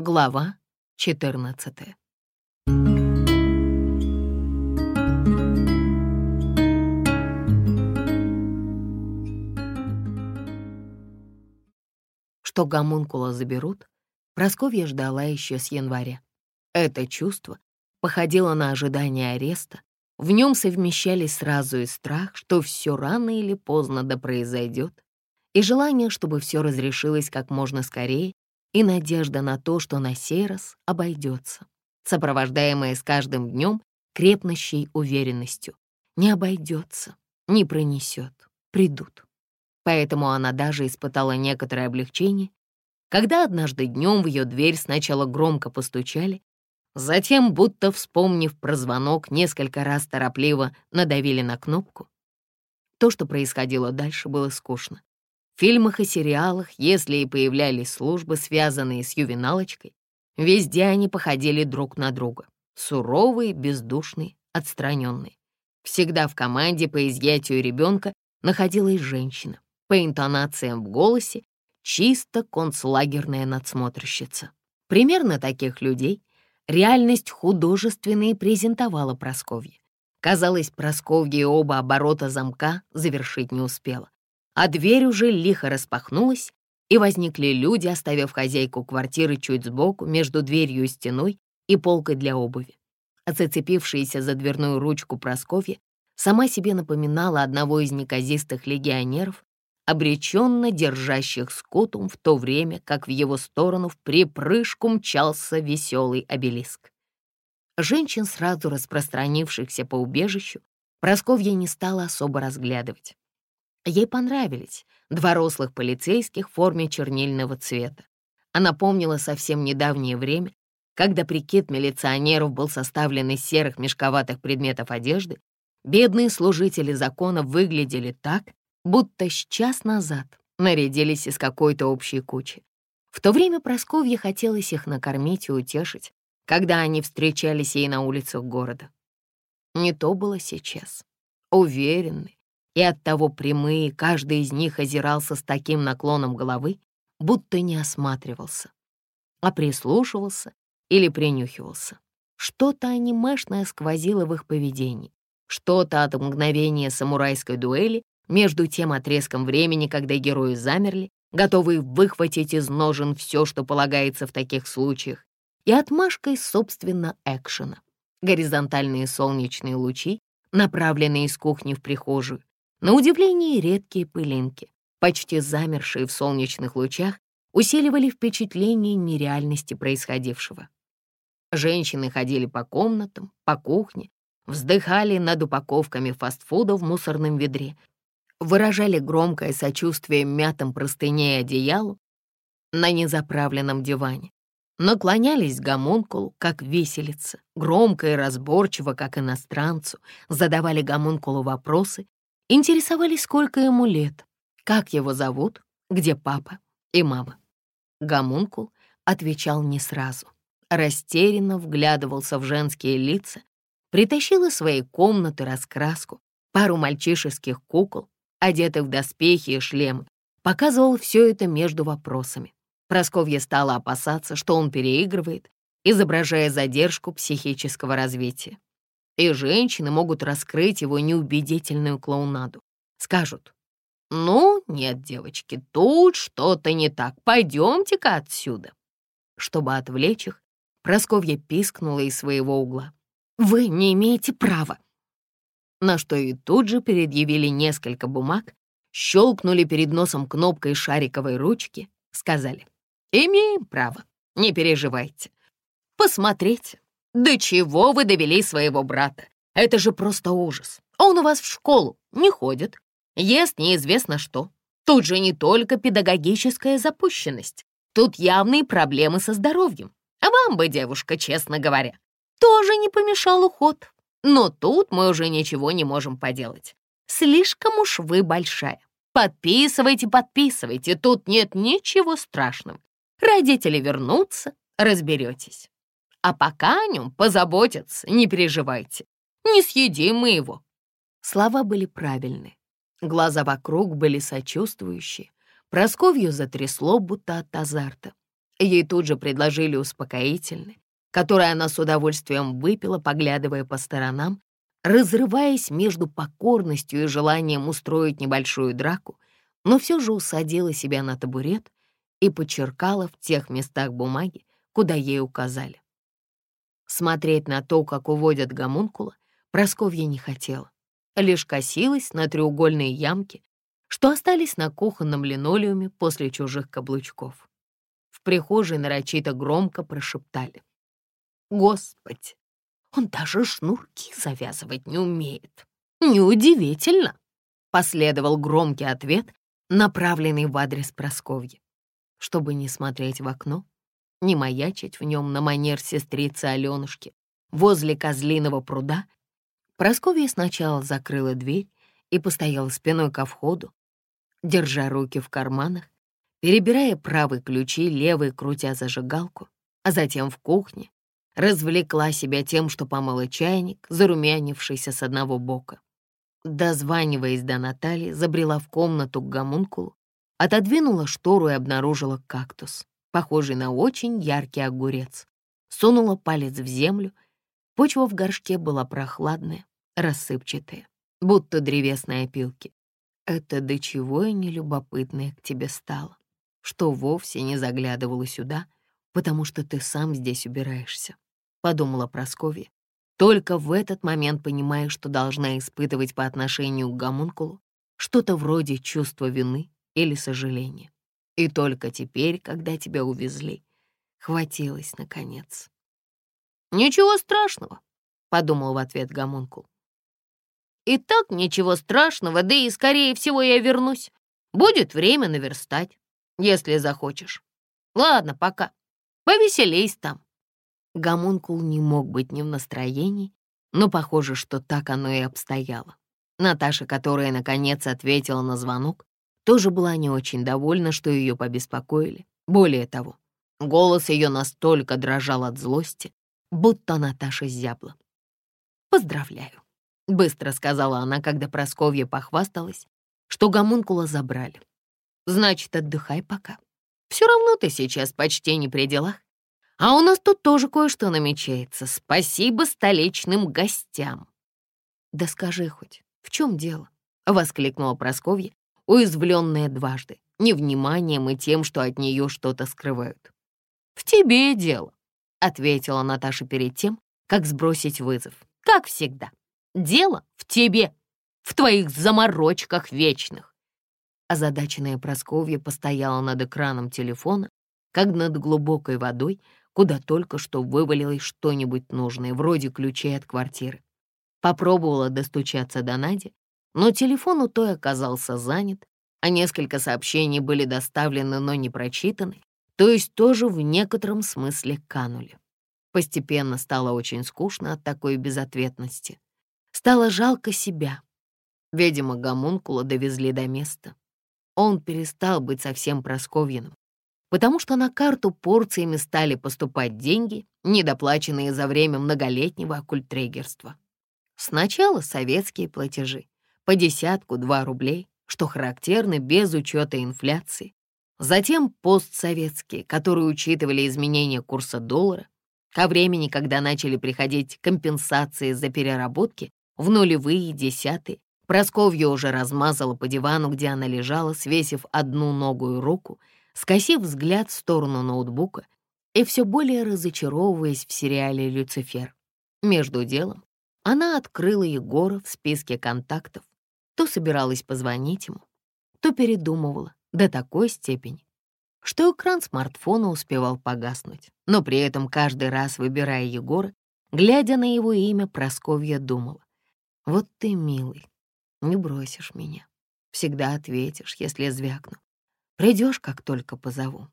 Глава 14 Что гомункула заберут, Просковья ждала еще с января. Это чувство походило на ожидание ареста, в нем совмещались сразу и страх, что все рано или поздно да произойдет, и желание, чтобы все разрешилось как можно скорее, и надежда на то, что на сей раз обойдется, сопровождаемая с каждым днем крепнущей уверенностью. Не обойдется, не пронесет, придут. Поэтому она даже испытала некоторое облегчение, когда однажды днем в ее дверь сначала громко постучали, затем, будто вспомнив про звонок, несколько раз торопливо надавили на кнопку. То, что происходило дальше, было скучно. В фильмах и сериалах, если и появлялись службы, связанные с ювеналочкой, везде они походили друг на друга. Суровые, бездушные, отстраненные. Всегда в команде по изъятию ребенка находилась женщина. По интонациям в голосе чисто концлагерная надсмотрщица. Примерно таких людей реальность художественно и презентовала Просковье. Казалось, Просковья оба оборота замка завершить не успела а дверь уже лихо распахнулась, и возникли люди, оставив хозяйку квартиры чуть сбоку, между дверью и стеной и полкой для обуви. Зацепившаяся за дверную ручку Просковья сама себе напоминала одного из неказистых легионеров, обреченно держащих скотум в то время, как в его сторону в припрыжку мчался веселый обелиск. Женщин, сразу распространившихся по убежищу, Просковья не стала особо разглядывать. Ей понравились два рослых полицейских в форме чернильного цвета. Она помнила совсем недавнее время, когда прикид милиционеров был составлен из серых мешковатых предметов одежды, бедные служители закона выглядели так, будто с час назад нарядились из какой-то общей кучи. В то время Просковье хотелось их накормить и утешить, когда они встречались ей на улицах города. Не то было сейчас. Уверенный, и оттого прямые, каждый из них озирался с таким наклоном головы, будто не осматривался, а прислушивался или принюхивался. Что-то анимешное сквозило в их поведении, что-то от мгновения самурайской дуэли между тем отрезком времени, когда герои замерли, готовые выхватить из ножен все, что полагается в таких случаях, и отмашкой, собственно, экшена. Горизонтальные солнечные лучи, направленные из кухни в прихожую, на удивление редкие пылинки, почти замершие в солнечных лучах, усиливали впечатление нереальности происходившего. Женщины ходили по комнатам, по кухне, вздыхали над упаковками фастфуда в мусорном ведре, выражали громкое сочувствие мятым простыней и одеялу на незаправленном диване, наклонялись к гомункулу, как виселица, громко и разборчиво, как иностранцу, задавали гомункулу вопросы, Интересовались, сколько ему лет, как его зовут, где папа и мама. Гомункул отвечал не сразу. Растерянно вглядывался в женские лица, притащил из своей комнаты раскраску, пару мальчишеских кукол, одетых в доспехи и шлемы, показывал все это между вопросами. Просковья стала опасаться, что он переигрывает, изображая задержку психического развития и женщины могут раскрыть его неубедительную клоунаду. Скажут, «Ну, нет, девочки, тут что-то не так, пойдемте-ка отсюда». Чтобы отвлечь их, Просковья пискнула из своего угла. «Вы не имеете права!» На что и тут же предъявили несколько бумаг, щелкнули перед носом кнопкой шариковой ручки, сказали, «Имеем право, не переживайте. Посмотрите, «До чего вы довели своего брата? Это же просто ужас. Он у вас в школу не ходит, ест неизвестно что. Тут же не только педагогическая запущенность, тут явные проблемы со здоровьем. А вам бы, девушка, честно говоря, тоже не помешал уход. Но тут мы уже ничего не можем поделать. Слишком уж вы большая. Подписывайте, подписывайте, тут нет ничего страшного. Родители вернутся, разберетесь. А пока о нем позаботятся, не переживайте. Не съедим мы его». Слова были правильны. Глаза вокруг были сочувствующие. Просковью затрясло, будто от азарта. Ей тут же предложили успокоительное, которое она с удовольствием выпила, поглядывая по сторонам, разрываясь между покорностью и желанием устроить небольшую драку, но все же усадила себя на табурет и подчеркала в тех местах бумаги, куда ей указали. Смотреть на то, как уводят гомункула, Просковья не хотела, лишь косилась на треугольные ямки, что остались на кухонном линолеуме после чужих каблучков. В прихожей нарочито громко прошептали. «Господи, он даже шнурки завязывать не умеет. Неудивительно!» Последовал громкий ответ, направленный в адрес Просковьи. Чтобы не смотреть в окно, не маячить в нем на манер сестрицы Аленушки возле козлиного пруда, Просковья сначала закрыла дверь и постояла спиной ко входу, держа руки в карманах, перебирая правый ключи, левый крутя зажигалку, а затем в кухне развлекла себя тем, что помыла чайник, зарумянившийся с одного бока. Дозваниваясь до Натальи, забрела в комнату к гомункулу, отодвинула штору и обнаружила кактус, похожий на очень яркий огурец. Сунула палец в землю, почва в горшке была прохладная, рассыпчатая, будто древесные опилки. Это до чего я нелюбопытная к тебе стала, что вовсе не заглядывала сюда, потому что ты сам здесь убираешься, — подумала Прасковья. Только в этот момент понимая, что должна испытывать по отношению к гомункулу что-то вроде чувства вины или сожаления. И только теперь, когда тебя увезли, хватилось, наконец. «Ничего страшного», — подумал в ответ гомункул. И так ничего страшного, да и, скорее всего, я вернусь. Будет время наверстать, если захочешь. Ладно, пока. Повеселей там. Гомункул не мог быть не в настроении, но похоже, что так оно и обстояло. Наташа, которая, наконец, ответила на звонок, тоже была не очень довольна, что ее побеспокоили. Более того, голос ее настолько дрожал от злости, будто Наташа зябла. «Поздравляю. — быстро сказала она, когда Просковья похвасталась, что гомункула забрали. «Значит, отдыхай пока. Все равно ты сейчас почти не при делах. А у нас тут тоже кое-что намечается. Спасибо столичным гостям». «Да скажи хоть, в чем дело?» — воскликнула Просковья, уязвленная дважды, невниманием и тем, что от нее что-то скрывают. «В тебе дело», — ответила Наташа перед тем, как сбросить вызов, как всегда. Дело в тебе, в твоих заморочках вечных. Озадаченная Просковья постояла над экраном телефона, как над глубокой водой, куда только что вывалилось что-нибудь нужное, вроде ключей от квартиры. Попробовала достучаться до Нади, но телефон у той оказался занят, а несколько сообщений были доставлены, но не прочитаны, то есть тоже в некотором смысле канули. Постепенно стало очень скучно от такой безответности. Стало жалко себя. Видимо, гомункула довезли до места. Он перестал быть совсем Просковьиным, потому что на карту порциями стали поступать деньги, недоплаченные за время многолетнего оккультрегерства. Сначала советские платежи по десятку-два рублей, что характерно без учета инфляции. Затем постсоветские, которые учитывали изменения курса доллара. Ко времени, когда начали приходить компенсации за переработки, в нулевые десятые Просковья уже размазала по дивану, где она лежала, свесив одну ногу и руку, скосив взгляд в сторону ноутбука и все более разочаровываясь в сериале «Люцифер». Между делом она открыла Егора в списке контактов, то собиралась позвонить ему, то передумывала до такой степени, что экран смартфона успевал погаснуть. Но при этом каждый раз, выбирая Егора, глядя на его имя, Просковья думала, вот ты, милый, не бросишь меня. Всегда ответишь, если звякну. Придешь, как только позову.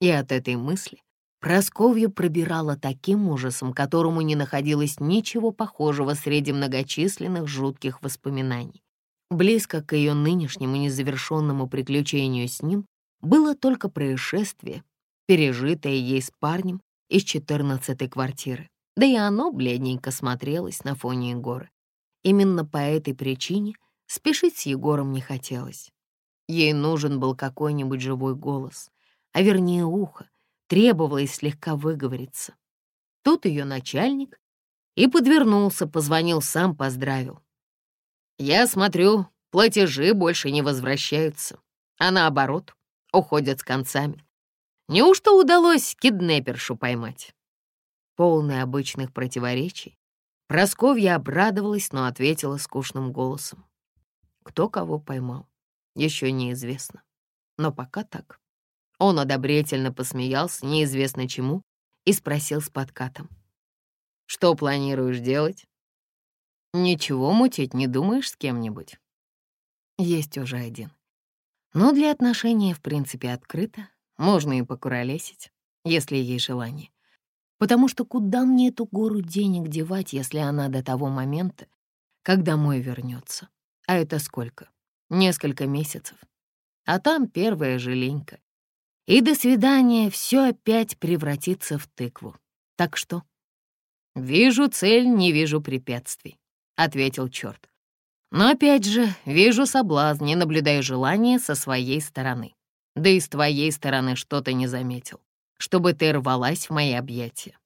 И от этой мысли Просковью пробирала таким ужасом, которому не находилось ничего похожего среди многочисленных жутких воспоминаний. Близко к ее нынешнему незавершенному приключению с ним было только происшествие, пережитое ей с парнем из четырнадцатой квартиры. Да и оно бледненько смотрелось на фоне Егора. Именно по этой причине спешить с Егором не хотелось. Ей нужен был какой-нибудь живой голос, а вернее ухо, требовалось слегка выговориться. Тут ее начальник и подвернулся, позвонил сам, поздравил. «Я смотрю, платежи больше не возвращаются, а наоборот, уходят с концами. Неужто удалось киднепершу поймать?» Полный обычных противоречий, Просковья обрадовалась, но ответила скучным голосом. Кто кого поймал, еще неизвестно. Но пока так. Он одобрительно посмеялся, неизвестно чему, и спросил с подкатом. «Что планируешь делать?» «Ничего мутить не думаешь с кем-нибудь?» «Есть уже один. Но для отношения, в принципе, открыто. Можно и покуролесить, если есть желание. Потому что куда мне эту гору денег девать, если она до того момента, когда мой вернется? А это сколько? Несколько месяцев. А там первая жиленька. И до свидания все опять превратится в тыкву. Так что? «Вижу цель, не вижу препятствий», — ответил черт. «Но опять же, вижу соблазн, не наблюдая желания со своей стороны. Да и с твоей стороны что-то не заметил чтобы ты рвалась в мои объятия.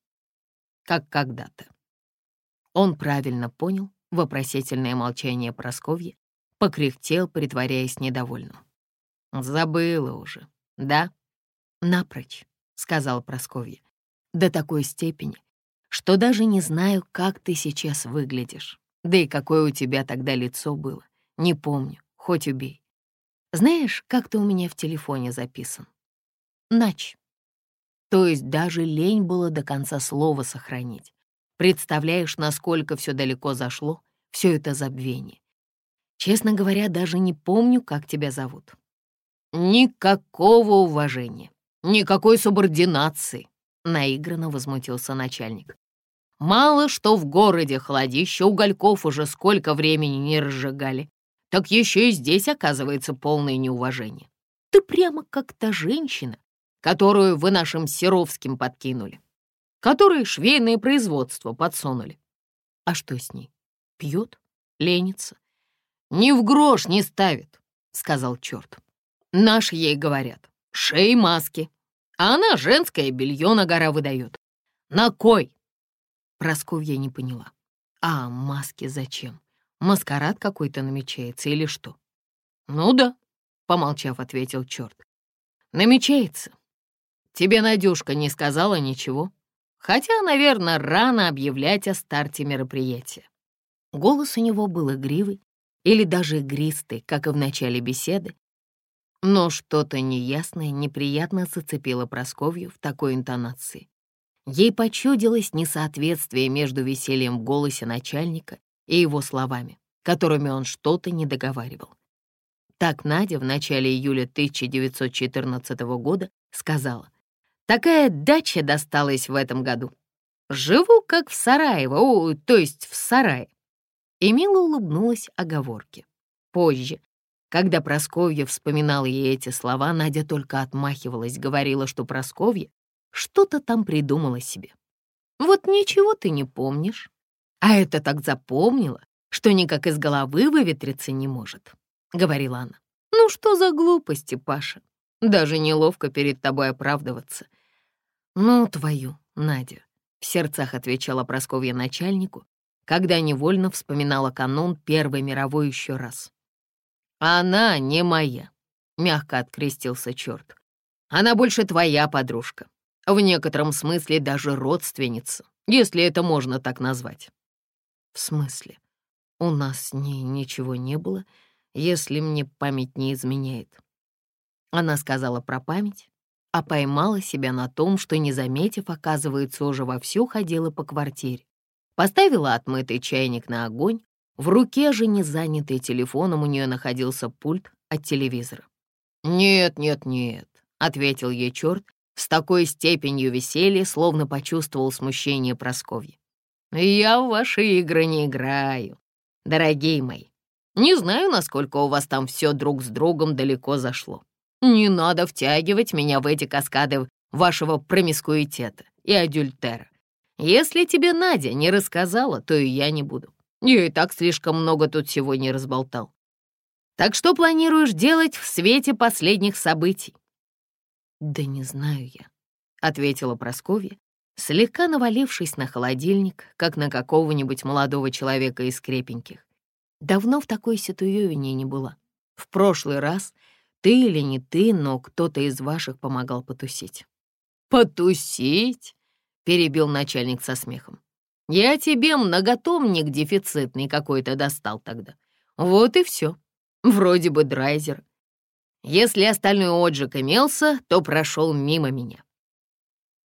Как когда-то. Он правильно понял вопросительное молчание Просковьи, покряхтел, притворяясь недовольным. «Забыла уже, да?» «Напрочь», — сказал Просковья, «до такой степени, что даже не знаю, как ты сейчас выглядишь. Да и какое у тебя тогда лицо было. Не помню, хоть убей. Знаешь, как ты у меня в телефоне записан? Нач. То есть даже лень было до конца слова сохранить. Представляешь, насколько все далеко зашло, все это забвение. Честно говоря, даже не помню, как тебя зовут. Никакого уважения, никакой субординации, наигранно возмутился начальник. Мало что в городе холодище, угольков уже сколько времени не разжигали, так еще и здесь оказывается полное неуважение. Ты прямо как та женщина, которую вы нашим Серовским подкинули, которые швейное производство подсунули. А что с ней? Пьет? Ленится? Ни в грош не ставит, сказал черт. Наши ей говорят, шей маски, а она женское белье на гора выдает. На кой? Просковья не поняла. А маски зачем? Маскарад какой-то намечается или что? Ну да, помолчав, ответил черт. Намечается. Тебе Надюшка не сказала ничего? Хотя, наверное, рано объявлять о старте мероприятия. Голос у него был игривый или даже игристый, как и в начале беседы, но что-то неясное неприятно зацепило Просковью в такой интонации. Ей почудилось несоответствие между весельем в голосе начальника и его словами, которыми он что-то не договаривал. Так Надя в начале июля 1914 года сказала — Такая дача досталась в этом году. Живу как в Сараево, о, то есть в сарае. И улыбнулась оговорке. Позже, когда Просковья вспоминала ей эти слова, Надя только отмахивалась, говорила, что Просковья что-то там придумала себе. Вот ничего ты не помнишь. А это так запомнила, что никак из головы выветриться не может, — говорила она. Ну что за глупости, Паша? Даже неловко перед тобой оправдываться — «Ну, твою, Надя», — в сердцах отвечала Просковья начальнику, когда невольно вспоминала канун Первой мировой еще раз. «Она не моя», — мягко открестился черт. «Она больше твоя подружка, в некотором смысле даже родственница, если это можно так назвать». «В смысле? У нас с ней ничего не было, если мне память не изменяет». Она сказала про память, а поймала себя на том, что, не заметив, оказывается, уже вовсю ходила по квартире. Поставила отмытый чайник на огонь, в руке же, не занятый телефоном, у нее находился пульт от телевизора. «Нет, нет, нет», — ответил ей черт с такой степенью веселья, словно почувствовал смущение Просковья. «Я в ваши игры не играю, дорогие мои. Не знаю, насколько у вас там все друг с другом далеко зашло. Не надо втягивать меня в эти каскады вашего промискуитета и адюльтера. Если тебе Надя не рассказала, то и я не буду. Я и так слишком много тут сегодня разболтал. Так что планируешь делать в свете последних событий? Да не знаю я. — ответила Просковья, слегка навалившись на холодильник, как на какого-нибудь молодого человека из крепеньких. Давно в такой ситуевине не была. В прошлый раз ты или не ты, но кто-то из ваших помогал потусить. «Потусить?» — перебил начальник со смехом. «Я тебе многотомник дефицитный какой-то достал тогда. Вот и все. Вроде бы драйзер. Если остальной отжиг имелся, то прошел мимо меня».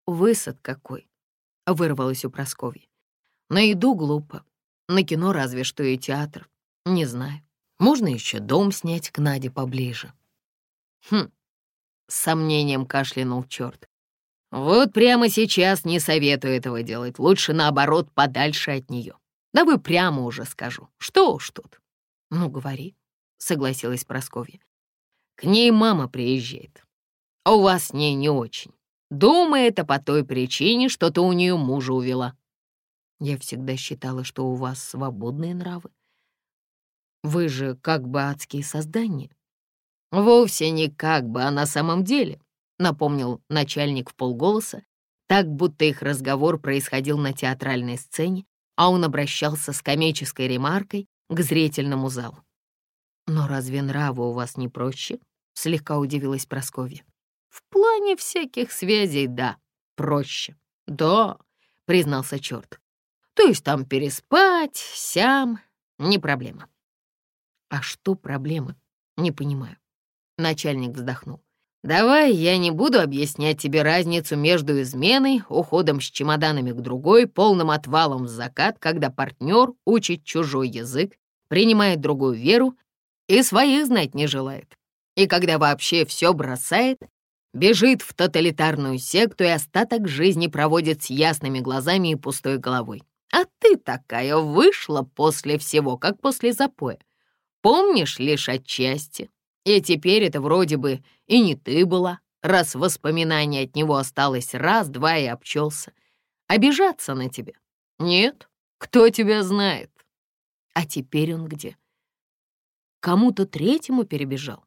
«Высад какой!» — вырвалось у Прасковьи. «На еду глупо. На кино разве что и театр. Не знаю. Можно еще дом снять к Наде поближе». «Хм!» — с сомнением кашлянул черт. «Вот прямо сейчас не советую этого делать. Лучше, наоборот, подальше от нее. Да вы прямо уже скажу. Что уж тут». «Ну, говори», — согласилась Прасковья. «К ней мама приезжает. А у вас с ней не очень. Думаю, это по той причине, что ты у нее мужа увела». Я всегда считала, что у вас свободные нравы. Вы же как бы адские создания. Вовсе не как бы, а на самом деле, напомнил начальник в полголоса, так будто их разговор происходил на театральной сцене, а он обращался с комической ремаркой к зрительному залу. «Но разве нравы у вас не проще?» — слегка удивилась Прасковья. «В плане всяких связей, да, проще». «Да», — признался черт. «То есть там переспать, сям, не проблема». «А что проблема? Не понимаю». Начальник вздохнул. «Давай я не буду объяснять тебе разницу между изменой, уходом с чемоданами к другой, полным отвалом в закат, когда партнер учит чужой язык, принимает другую веру и своих знать не желает. И когда вообще все бросает, бежит в тоталитарную секту и остаток жизни проводит с ясными глазами и пустой головой. А ты такая вышла после всего, как после запоя. Помнишь лишь отчасти, и теперь это вроде бы и не ты была, раз воспоминание от него осталось раз-два и обчелся. Обижаться на тебя? Нет, кто тебя знает? А теперь он где? Кому-то третьему перебежал?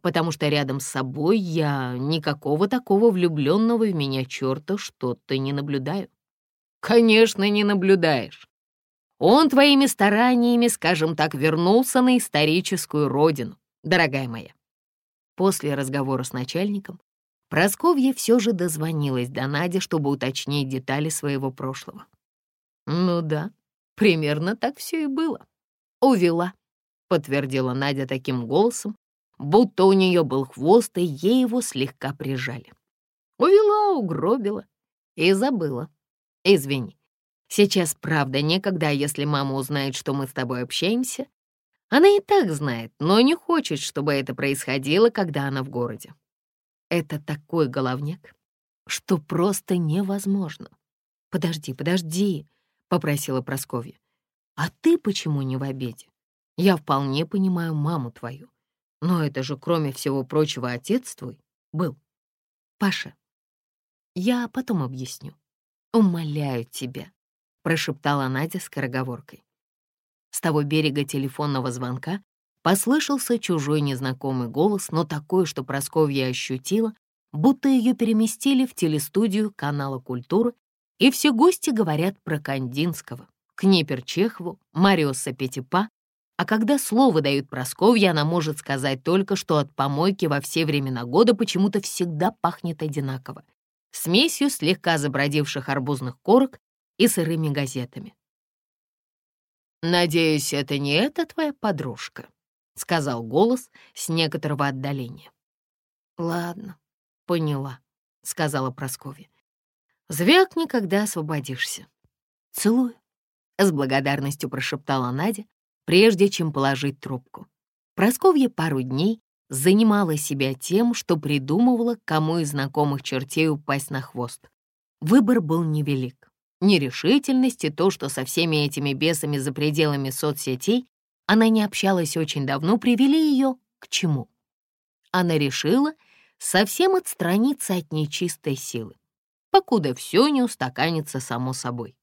Потому что рядом с собой я никакого такого влюбленного в меня черта что-то не наблюдаю. Конечно, не наблюдаешь. Он твоими стараниями, скажем так, вернулся на историческую родину дорогая моя». После разговора с начальником Просковья все же дозвонилась до Нади, чтобы уточнить детали своего прошлого. «Ну да, примерно так все и было. Увела», — подтвердила Надя таким голосом, будто у нее был хвост, и ей его слегка прижали. «Увела, угробила и забыла. Извини, сейчас правда некогда, если мама узнает, что мы с тобой общаемся, она и так знает, но не хочет, чтобы это происходило, когда она в городе. Это такой головняк, что просто невозможно. «Подожди, подожди», — попросила Прасковья. «А ты почему не в обеде? Я вполне понимаю маму твою. Но это же, кроме всего прочего, отец твой был. Паша, я потом объясню. Умоляю тебя», — прошептала Надя скороговоркой. С того берега телефонного звонка послышался чужой незнакомый голос, но такой, что Просковья ощутила, будто ее переместили в телестудию канала «Культура», и все гости говорят про Кандинского, Книпер Чехову, Мариуса Петипа, а когда слово дают Просковье, она может сказать только, что от помойки во все времена года почему-то всегда пахнет одинаково, смесью слегка забродивших арбузных корок и сырыми газетами. «Надеюсь, это не эта твоя подружка», — сказал голос с некоторого отдаления. «Ладно, поняла», — сказала Прасковья. «Звякни, когда освободишься». «Целую», — с благодарностью прошептала Надя, прежде чем положить трубку. Прасковья пару дней занимала себя тем, что придумывала, кому из знакомых чертей упасть на хвост. Выбор был невелик. Нерешительность и то, что со всеми этими бесами за пределами соцсетей она не общалась очень давно, привели ее к чему? Она решила совсем отстраниться от нечистой силы, покуда все не устаканится само собой.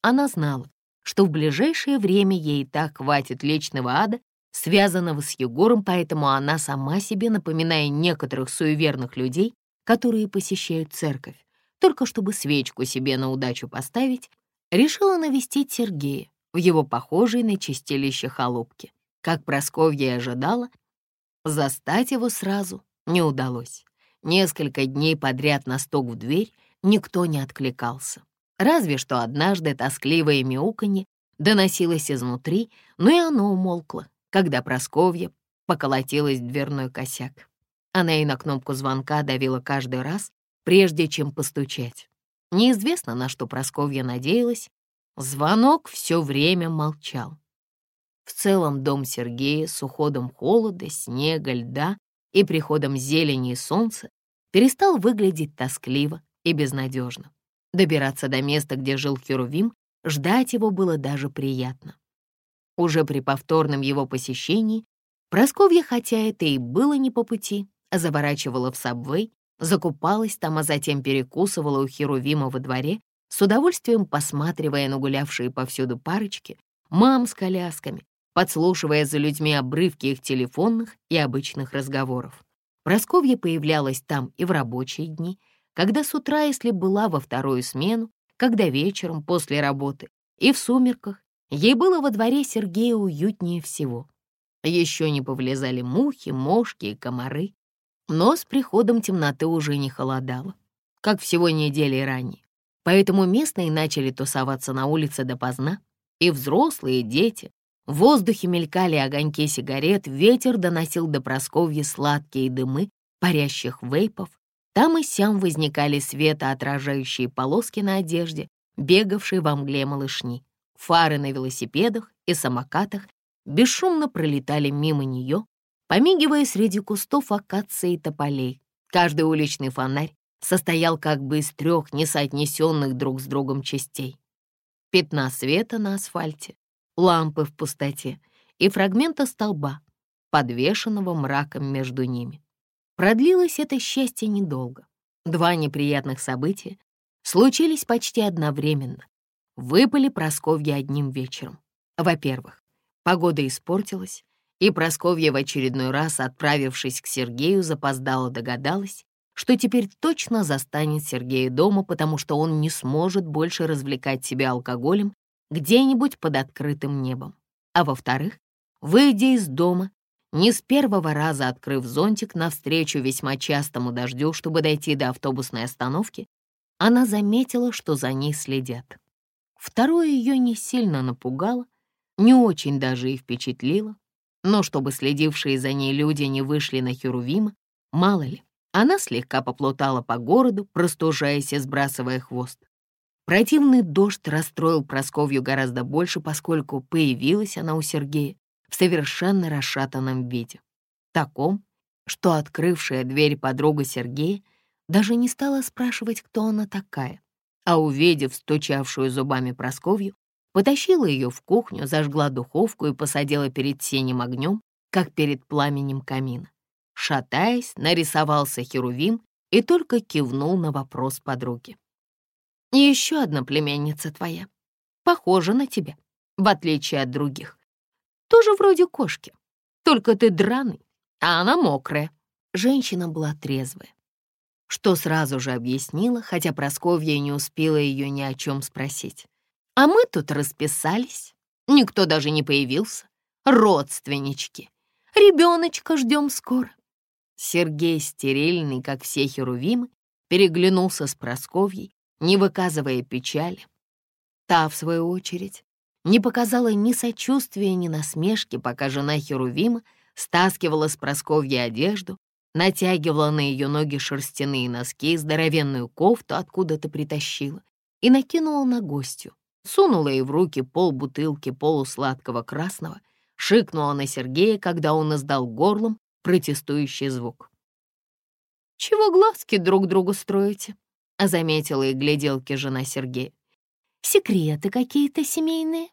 Она знала, что в ближайшее время ей и так хватит личного ада, связанного с Егором, поэтому она сама себе, напоминая некоторых суеверных людей, которые посещают церковь, только чтобы свечку себе на удачу поставить, решила навестить Сергея в его похожей на чистилище холопке. Как Просковья и ожидала, застать его сразу не удалось. Несколько дней подряд на стук в дверь никто не откликался. Разве что однажды тоскливое мяуканье доносилось изнутри, но и оно умолкло, когда Просковья поколотилась в дверной косяк. Она и на кнопку звонка давила каждый раз, прежде чем постучать. Неизвестно, на что Просковья надеялась. Звонок все время молчал. В целом дом Сергея с уходом холода, снега, льда и приходом зелени и солнца перестал выглядеть тоскливо и безнадежно. Добираться до места, где жил Херувим, ждать его было даже приятно. Уже при повторном его посещении Просковья, хотя это и было не по пути, заворачивала в сабвей, закупалась там, а затем перекусывала у Херувима во дворе, с удовольствием посматривая на гулявшие повсюду парочки, мам с колясками, подслушивая за людьми обрывки их телефонных и обычных разговоров. Просковья появлялась там и в рабочие дни, когда с утра, если была во вторую смену, когда вечером после работы и в сумерках, ей было во дворе Сергея уютнее всего. Еще не повлезали мухи, мошки и комары, но с приходом темноты уже не холодало, как всего недели ранее. Поэтому местные начали тусоваться на улице допоздна, и взрослые, и дети. В воздухе мелькали огоньки сигарет, ветер доносил до Просковья сладкие дымы парящих вейпов. Там и сям возникали светоотражающие полоски на одежде, бегавшие во мгле малышни. Фары на велосипедах и самокатах бесшумно пролетали мимо нее, помигивая среди кустов акации и тополей. Каждый уличный фонарь состоял как бы из трех несоотнесенных друг с другом частей. Пятна света на асфальте, лампы в пустоте и фрагмента столба, подвешенного мраком между ними. Продлилось это счастье недолго. Два неприятных события случились почти одновременно. Выпали Просковья одним вечером. Во-первых, погода испортилась, и Просковья в очередной раз, отправившись к Сергею, запоздала догадалась, что теперь точно застанет Сергея дома, потому что он не сможет больше развлекать себя алкоголем где-нибудь под открытым небом. А во-вторых, выйдя из дома, не с первого раза открыв зонтик навстречу весьма частому дождю, чтобы дойти до автобусной остановки, она заметила, что за ней следят. Второе ее не сильно напугало, не очень даже и впечатлило, но чтобы следившие за ней люди не вышли на Херувима, мало ли, она слегка поплутала по городу, простужаясь и сбрасывая хвост. Противный дождь расстроил Просковью гораздо больше, поскольку появилась она у Сергея в совершенно расшатанном виде. Таком, что открывшая дверь подруга Сергея даже не стала спрашивать, кто она такая, а увидев стучавшую зубами Просковью, потащила ее в кухню, зажгла духовку и посадила перед синим огнем, как перед пламенем камина. Шатаясь, нарисовался Херувим и только кивнул на вопрос подруги. «Еще одна племянница твоя. Похожа на тебя, в отличие от других. Тоже вроде кошки, только ты драный, а она мокрая». Женщина была трезвая, что сразу же объяснила, хотя Просковья не успела ее ни о чем спросить. А мы тут расписались. Никто даже не появился. Родственнички. Ребеночка ждем скоро. Сергей, стерильный, как все херувимы, переглянулся с Просковьей, не выказывая печали. Та, в свою очередь, не показала ни сочувствия, ни насмешки, пока жена Херувима стаскивала с Просковьей одежду, натягивала на ее ноги шерстяные носки, здоровенную кофту откуда-то притащила и накинула на гостью сунула ей в руки полбутылки полусладкого красного, шикнула на Сергея, когда он издал горлом протестующий звук. «Чего глазки друг другу строите?» — заметила и гляделки жена Сергея. «Секреты какие-то семейные?»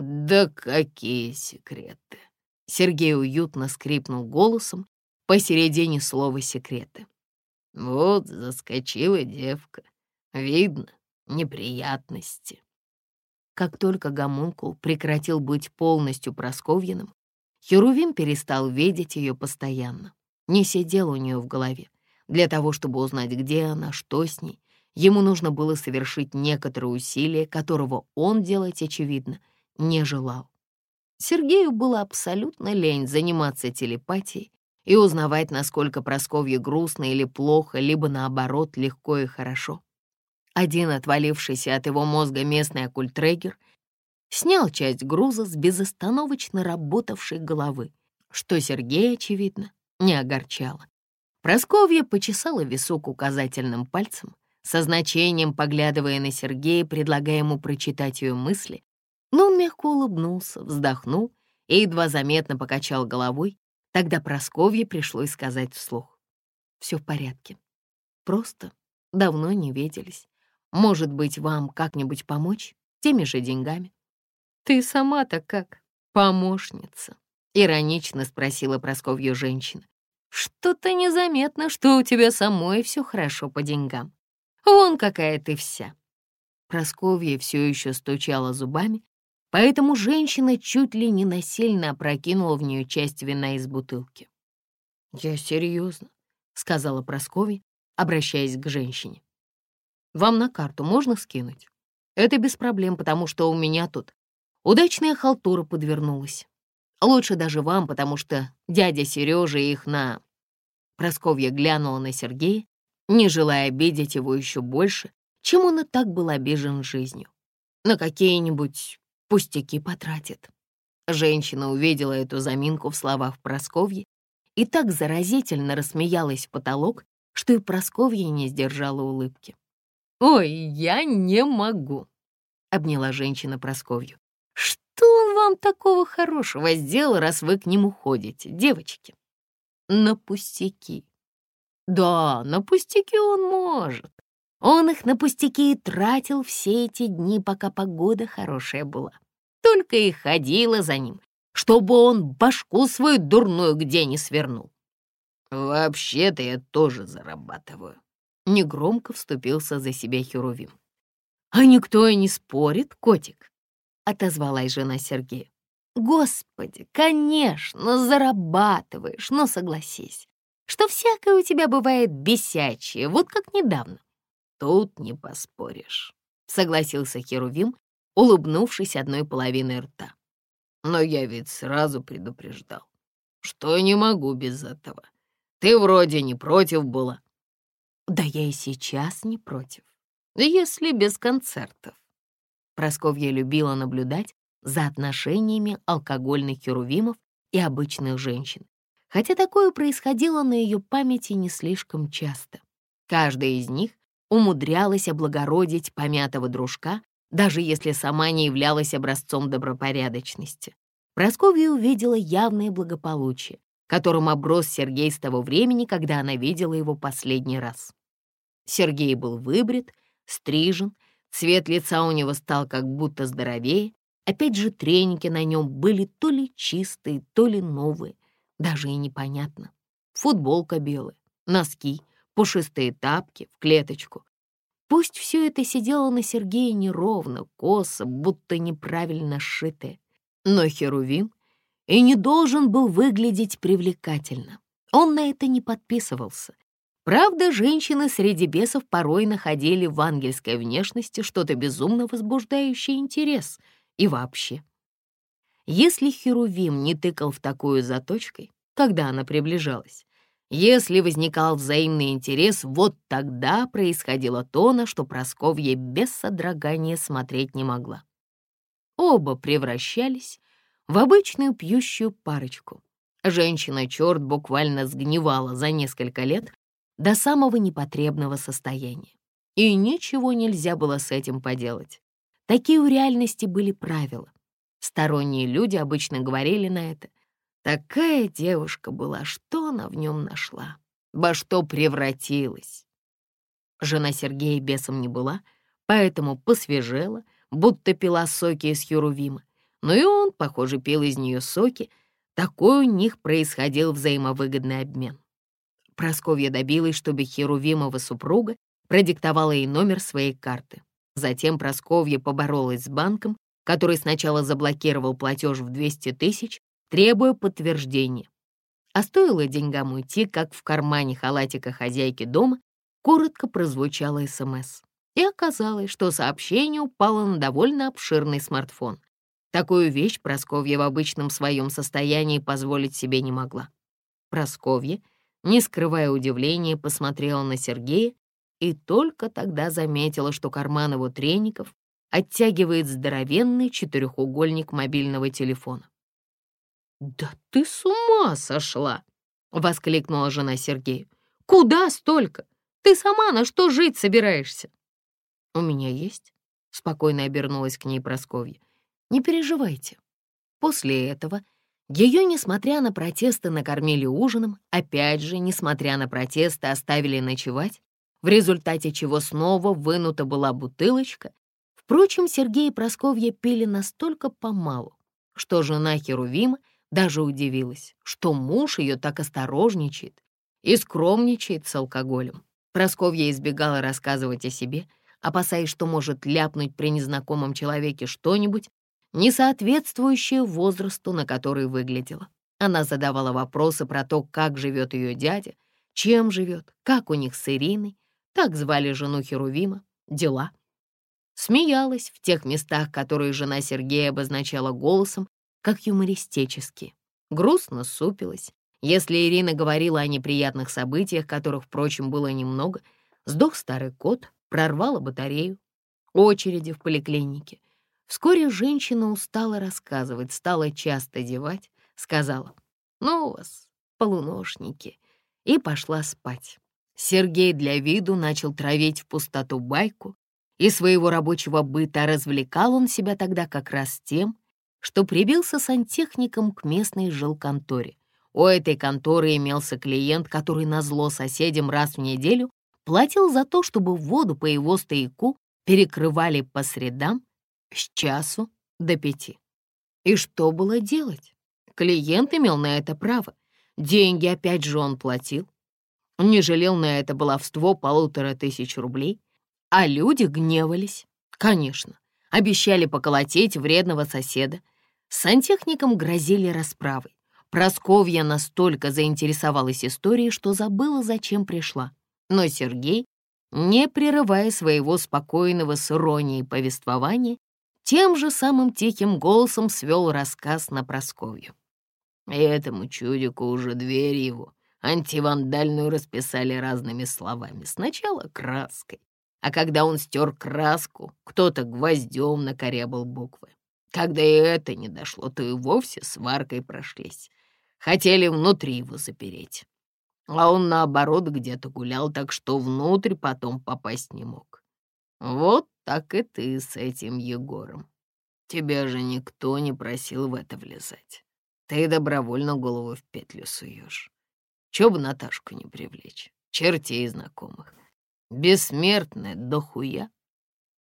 «Да какие секреты!» Сергей уютно скрипнул голосом посередине слова «секреты». «Вот заскочила девка. Видно, неприятности. Как только гомункул прекратил быть полностью Просковьиным, Херувим перестал видеть ее постоянно. Не сидел у нее в голове, Для того, чтобы узнать, где она, что с ней, ему нужно было совершить некоторые усилия, которого он делать, очевидно, не желал. Сергею было абсолютно лень заниматься телепатией и узнавать, насколько Просковье грустно или плохо, либо наоборот, легко и хорошо. Один отвалившийся от его мозга местный оккультрегер снял часть груза с безостановочно работавшей головы, что Сергея, очевидно, не огорчало. Просковья почесала висок указательным пальцем, со значением поглядывая на Сергея, предлагая ему прочитать ее мысли, он мягко улыбнулся, вздохнул и едва заметно покачал головой. Тогда Просковье пришлось сказать вслух. «Все в порядке. Просто давно не виделись. Может быть, вам как-нибудь помочь теми же деньгами?» «Ты сама-то как, помощница?» — иронично спросила Просковью женщина. «Что-то незаметно, что у тебя самой все хорошо по деньгам. Вон какая ты вся». Просковья все еще стучала зубами, поэтому женщина чуть ли не насильно опрокинула в нее часть вина из бутылки. «Я серьезно», — сказала Прасковья, обращаясь к женщине. «Вам на карту можно скинуть? Это без проблем, потому что у меня тут удачная халтура подвернулась. Лучше даже вам, потому что дядя Сережа их на...» Просковья глянула на Сергея, не желая обидеть его еще больше, чем он и так был обижен жизнью. На какие-нибудь пустяки потратит. Женщина увидела эту заминку в словах Просковьи и так заразительно рассмеялась в потолок, что и Просковья не сдержала улыбки. «Ой, я не могу», — обняла женщина Просковью. «Что он вам такого хорошего сделал, раз вы к нему ходите, девочки?» «На пустяки». «Да, на пустяки он может. Он их на пустяки и тратил все эти дни, пока погода хорошая была. Только и ходила за ним, чтобы он башку свою дурную где не свернул. «Вообще-то я тоже зарабатываю», — негромко вступился за себя Херувим. «А никто и не спорит, котик», — отозвалась жена Сергея. «Господи, конечно, зарабатываешь, но согласись, что всякое у тебя бывает бесячее, вот как недавно». «Тут не поспоришь», — согласился Херувим, улыбнувшись одной половиной рта. «Но я ведь сразу предупреждал, что не могу без этого. Ты вроде не против была». «Да я и сейчас не против, если без концертов». Просковья любила наблюдать за отношениями алкогольных херувимов и обычных женщин, хотя такое происходило на ее памяти не слишком часто. Каждая из них умудрялась облагородить помятого дружка, даже если сама не являлась образцом добропорядочности. Прасковья увидела явное благополучие, которым оброс Сергей с того времени, когда она видела его последний раз. Сергей был выбрит, стрижен, цвет лица у него стал как будто здоровее, опять же треники на нем были то ли чистые, то ли новые, даже и непонятно. Футболка белая, носки, пушистые тапки в клеточку. Пусть все это сидело на Сергея неровно, косо, будто неправильно сшитое, но Херувим и не должен был выглядеть привлекательно. Он на это не подписывался. Правда, женщины среди бесов порой находили в ангельской внешности что-то безумно возбуждающее интерес. И вообще, если Херувим не тыкал в такую заточкой, когда она приближалась, если возникал взаимный интерес, вот тогда происходило то, на что Просковья без содрогания смотреть не могла. Оба превращались в обычную пьющую парочку. Женщина-черт буквально сгнивала за несколько лет до самого непотребного состояния. И ничего нельзя было с этим поделать. Такие у реальности были правила. Сторонние люди обычно говорили на это. Такая девушка была, что она в нем нашла, во что превратилась. Жена Сергея бесом не была, поэтому посвежела, будто пила соки из Херувима. Но и он, похоже, пил из нее соки. Такой у них происходил взаимовыгодный обмен. Просковья добилась, чтобы Херувимова супруга продиктовала ей номер своей карты. Затем Просковья поборолась с банком, который сначала заблокировал платеж в 200 тысяч, требуя подтверждения. А стоило деньгам уйти, как в кармане халатика хозяйки дома коротко прозвучало СМС. И оказалось, что сообщение упало на довольно обширный смартфон. Такую вещь Просковья в обычном своем состоянии позволить себе не могла. Просковья, не скрывая удивления, посмотрела на Сергея и только тогда заметила, что карман его треников оттягивает здоровенный четырехугольник мобильного телефона. «Да ты с ума сошла!» — воскликнула жена Сергея. «Куда столько? Ты сама на что жить собираешься?» «У меня есть», — спокойно обернулась к ней Просковья. «Не переживайте». После этого ее, несмотря на протесты, накормили ужином, опять же, несмотря на протесты, оставили ночевать, в результате чего снова вынута была бутылочка. Впрочем, Сергей и Просковья пили настолько помалу, что жена Херувима даже удивилась, что муж ее так осторожничает и скромничает с алкоголем. Просковья избегала рассказывать о себе, опасаясь, что может ляпнуть при незнакомом человеке что-нибудь, не соответствующее возрасту, на который выглядела. Она задавала вопросы про то, как живет ее дядя, чем живет, как у них с Ириной, так звали жену Херувима, дела. Смеялась в тех местах, которые жена Сергея обозначала голосом, как юмористические. Грустно супилась. Если Ирина говорила о неприятных событиях, которых, впрочем, было немного, сдох старый кот, прорвала батарею, очереди в поликлинике. Вскоре женщина устала рассказывать, стала часто девать, сказала «Ну вас, полуношники», и пошла спать. Сергей для виду начал травить в пустоту байку, и своего рабочего быта развлекал он себя тогда как раз тем, что прибился сантехником к местной жилконторе. У этой конторы имелся клиент, который назло соседям раз в неделю платил за то, чтобы воду по его стояку перекрывали по средам с часу до пяти. И что было делать? Клиент имел на это право. Деньги опять же он платил. Не жалел на это баловство полутора тысяч рублей. А люди гневались. Конечно, обещали поколотить вредного соседа. Сантехникам грозили расправой. Просковья настолько заинтересовалась историей, что забыла, зачем пришла. Но Сергей, не прерывая своего спокойного с иронией повествования, тем же самым тихим голосом свел рассказ на Просковью. Этому чудику уже дверь его антивандальную расписали разными словами. Сначала краской, а когда он стер краску, кто-то гвоздем накорябал буквы. Когда и это не дошло, то и вовсе сваркой прошлись. Хотели внутри его запереть. А он, наоборот, где-то гулял, так что внутрь потом попасть не мог. Вот так и ты с этим Егором. Тебя же никто не просил в это влезать. Ты добровольно голову в петлю суешь. Чё бы Наташку не привлечь, чертей знакомых. Бессмертная дохуя.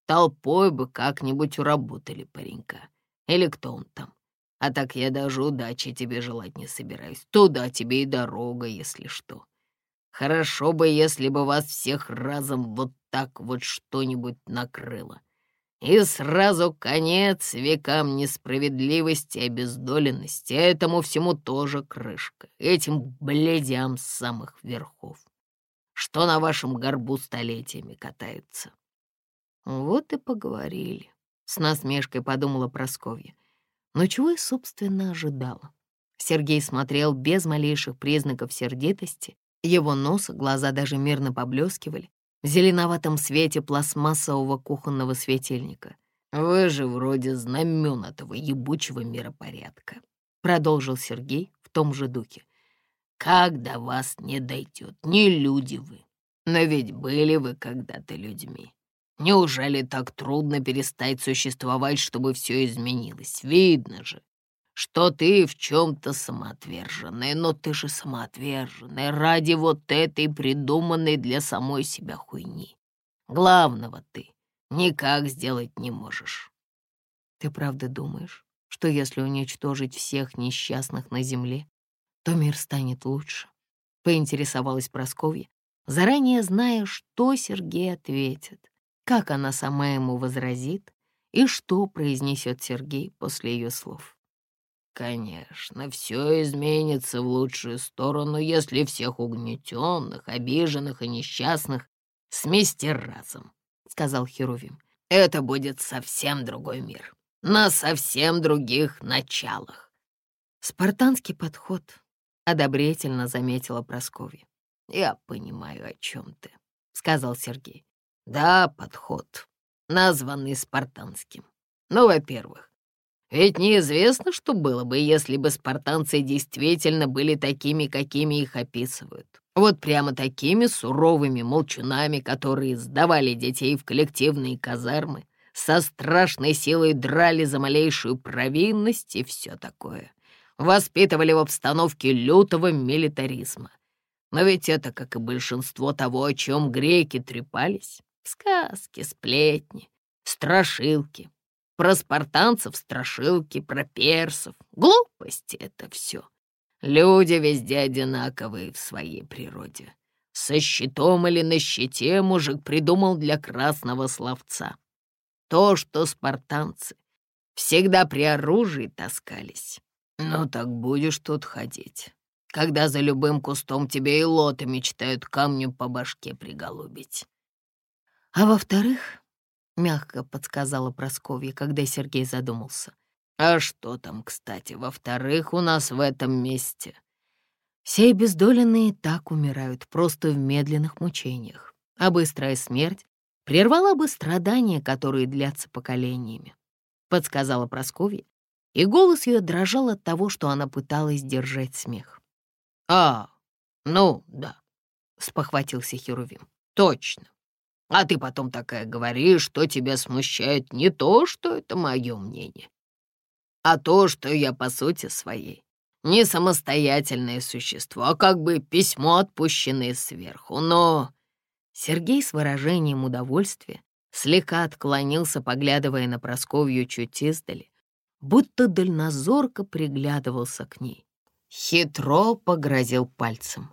Толпой бы как-нибудь уработали паренька. Или кто он там. А так я даже удачи тебе желать не собираюсь. Туда тебе и дорога, если что. Хорошо бы, если бы вас всех разом вот так вот что-нибудь накрыло. И сразу конец векам несправедливости и обездоленности. Этому всему тоже крышка. Этим бледям самых верхов. Что на вашем горбу столетиями катаются. Вот и поговорили. С насмешкой подумала Просковья. Но чего я, собственно, ожидала? Сергей смотрел без малейших признаков сердитости. Его нос, глаза даже мирно поблескивали в зеленоватом свете пластмассового кухонного светильника. «Вы же вроде знамен этого ебучего миропорядка», — продолжил Сергей в том же духе. «Как до вас не дойдет, не люди вы. Но ведь были вы когда-то людьми. Неужели так трудно перестать существовать, чтобы все изменилось? Видно же, что ты в чем-то самоотверженная, но ты же самоотверженная ради вот этой придуманной для самой себя хуйни. Главного ты никак сделать не можешь. Ты правда думаешь, что если уничтожить всех несчастных на земле, то мир станет лучше? Поинтересовалась Просковья, заранее зная, что Сергей ответит как она сама ему возразит и что произнесет Сергей после ее слов. Конечно, все изменится в лучшую сторону, если всех угнетенных, обиженных и несчастных смести разом, — сказал Херувим. Это будет совсем другой мир, на совсем других началах. Спартанский подход, — одобрительно заметила Прасковья. «Я понимаю, о чем ты», — сказал Сергей. «Да, подход, названный спартанским. Ну, во-первых, ведь неизвестно, что было бы, если бы спартанцы действительно были такими, какими их описывают. Вот прямо такими суровыми молчунами, которые сдавали детей в коллективные казармы, со страшной силой драли за малейшую провинность и все такое. Воспитывали в обстановке лютого милитаризма. Но ведь это, как и большинство того, о чем греки трепались, Сказки, сплетни, страшилки. Про спартанцев страшилки, про персов. Глупости это все. Люди везде одинаковые в своей природе. Со щитом или на щите мужик придумал для красного словца. То, что спартанцы всегда при оружии таскались. Ну так будешь тут ходить, когда за любым кустом тебе и лоты мечтают камнем по башке приголубить. А во-вторых, — мягко подсказала Просковья, когда Сергей задумался. «А что там, кстати, во-вторых, у нас в этом месте?» Все обездоленные так умирают, просто в медленных мучениях. А быстрая смерть прервала бы страдания, которые длятся поколениями, — подсказала Просковья, и голос ее дрожал от того, что она пыталась держать смех. «А, ну, да», — спохватился Херувим, — «точно. А ты потом такая говоришь, что тебя смущает не то, что это мое мнение, а то, что я по сути своей не самостоятельное существо, а как бы письмо, отпущенное сверху. Но Сергей с выражением удовольствия слегка отклонился, поглядывая на Просковью чуть издали, будто дальнозорко приглядывался к ней. Хитро погрозил пальцем.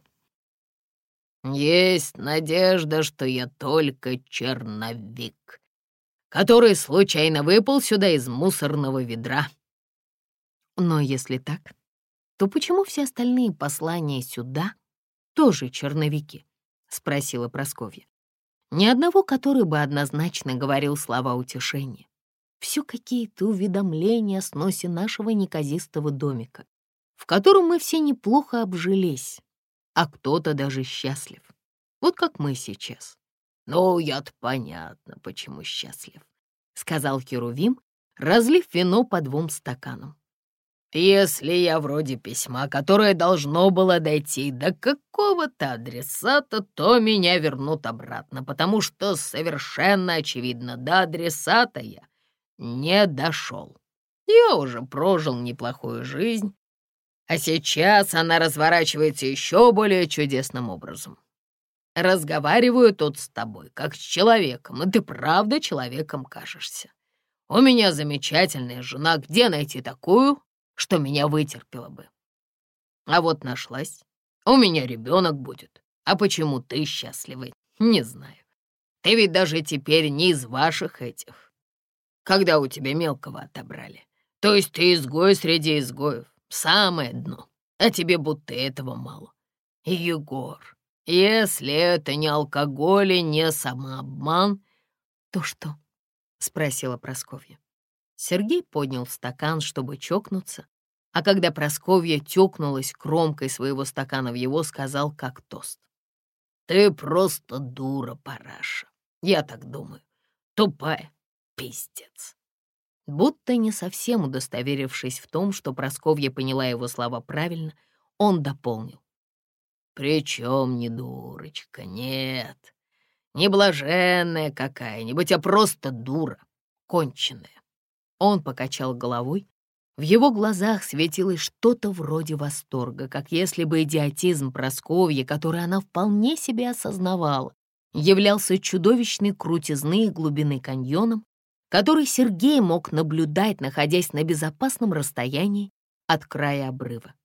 Есть надежда, что я только черновик, который случайно выпал сюда из мусорного ведра. Но если так, то почему все остальные послания сюда тоже черновики? Спросила Просковья. Ни одного, который бы однозначно говорил слова утешения. Все какие-то уведомления о сносе нашего неказистого домика, в котором мы все неплохо обжились, а кто-то даже счастлив. Вот как мы сейчас. «Ну, я-то понятно, почему счастлив», — сказал Херувим, разлив вино по двум стаканам. «Если я вроде письма, которое должно было дойти до какого-то адресата, то меня вернут обратно, потому что совершенно очевидно, до адресата я не дошел. Я уже прожил неплохую жизнь, а сейчас она разворачивается еще более чудесным образом. Разговариваю тут с тобой, как с человеком, и ты правда человеком кажешься. У меня замечательная жена, где найти такую, что меня вытерпела бы? А вот нашлась. У меня ребенок будет. А почему ты счастливый? Не знаю. Ты ведь даже теперь не из ваших этих. Когда у тебя мелкого отобрали. То есть ты изгой среди изгоев самое дно, а тебе будто этого мало. Егор, если это не алкоголь и не самообман, то что? — спросила Просковья. Сергей поднял стакан, чтобы чокнуться, а когда Просковья тёкнулась кромкой своего стакана в его, сказал как тост. «Ты просто дура, параша. Я так думаю. Тупая. Пиздец». Будто не совсем удостоверившись в том, что Просковья поняла его слова правильно, он дополнил. «Причем не дурочка, нет, не блаженная какая-нибудь, а просто дура, конченая». Он покачал головой. В его глазах светилось что-то вроде восторга, как если бы идиотизм Просковьи, который она вполне себе осознавала, являлся чудовищной крутизны и глубины каньоном, который Сергей мог наблюдать, находясь на безопасном расстоянии от края обрыва.